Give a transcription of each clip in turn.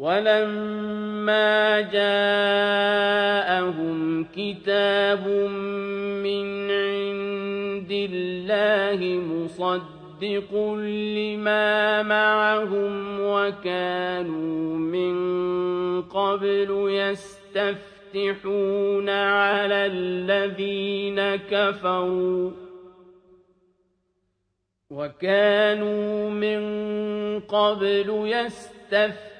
وَلَمَّا جَاءَهُمْ كِتَابٌ مِّنْ عِندِ اللَّهِ مُصَدِّقٌ لِّمَا مَعَهُمْ وَكَانُوا مِن قَبْلُ يَسْتَفْتِحُونَ عَلَى الَّذِينَ كَفَرُوا وَكَانُوا مِن قَبْلُ يَسْتَفْتِحُونَ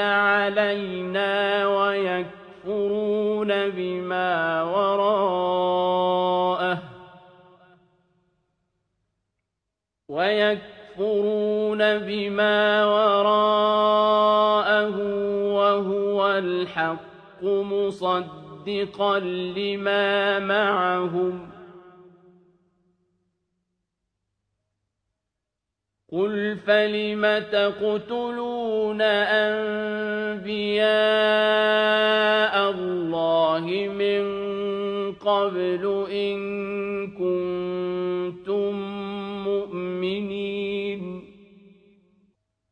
علينا ويكفرون بما وراءه ويكفرون بما وراءه وهو الحق مصدقا لما معهم قل فلم تقتلون أنبياء الله من قبل إن كنتم مؤمنين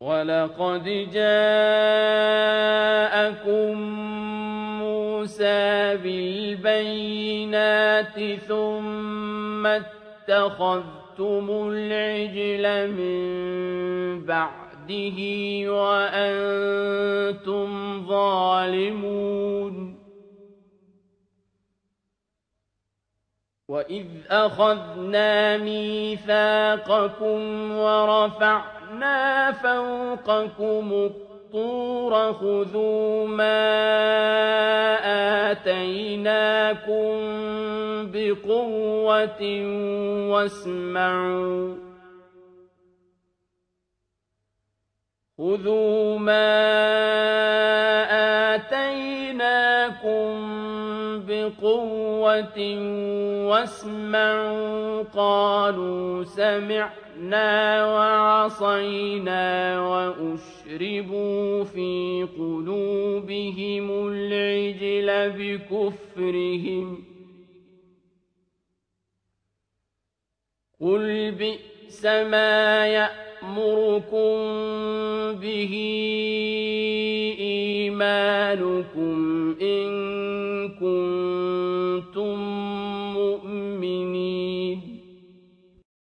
ولقد جاءكم موسى بالبينات ثم اتخذ اتَّخَذْتُمُ الْعِجْلَ مِن بَعْدِهِ وَأَنتُمْ ظَالِمُونَ. وَإِذْ أَخَذْنَا مِيثَاقَكُمْ وَرَفَعْنَا فَوْقَكُمُ الطُّورَ خُذُوا مَا آتَيْنَاكُم بِقُوَّةٍ وَاسْمَعُوا خُذُوا مَا آتَيْنَاكُم بِقُوَّةٍ وَاسْمَعُوا قَالُوا سَمِعْنَا وَعَصَيْنَا وَأُشْرِبُوا فِي قُلُوبِهِمُ الْعِجْلَ بِكُفْرِهِمْ ۚ قُلْ بئس ما يأمركم به إيمانكم إن كنتم مؤمنين.